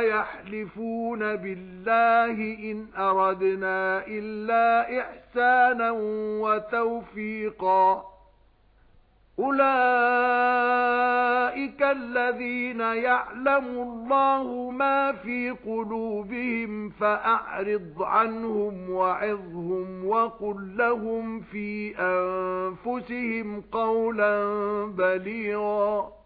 يَحْلِفُونَ بِاللَّهِ إِنْ أَرَدْنَا إِلَّا إِحْسَانًا وَتَوْفِيقًا. أُولَئِكَ الَّذِينَ يَعْلَمُ اللَّهُ مَا فِي قُلُوبِهِمْ فَأَعْرِضْ عَنْهُمْ وَعِظْهُمْ وَقُل لَّهُمْ فِي أَنفُسِهِمْ قَوْلًا بَلِيغًا.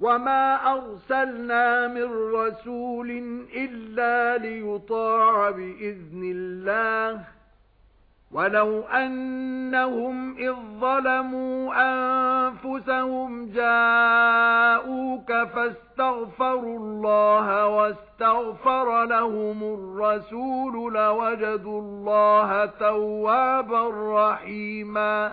وَمَا أَرْسَلْنَا مِن رَّسُولٍ إِلَّا لِيُطَاعَ بِإِذْنِ اللَّهِ وَلَوْ أَنَّهُمْ إِذ ظَلَمُوا أَنفُسَهُمْ جَاءُوكَ فَاسْتَغْفَرُوا اللَّهَ وَاسْتَغْفَرَ لَهُمُ الرَّسُولُ لَوَجَدُوا اللَّهَ تَوَّابًا رَّحِيمًا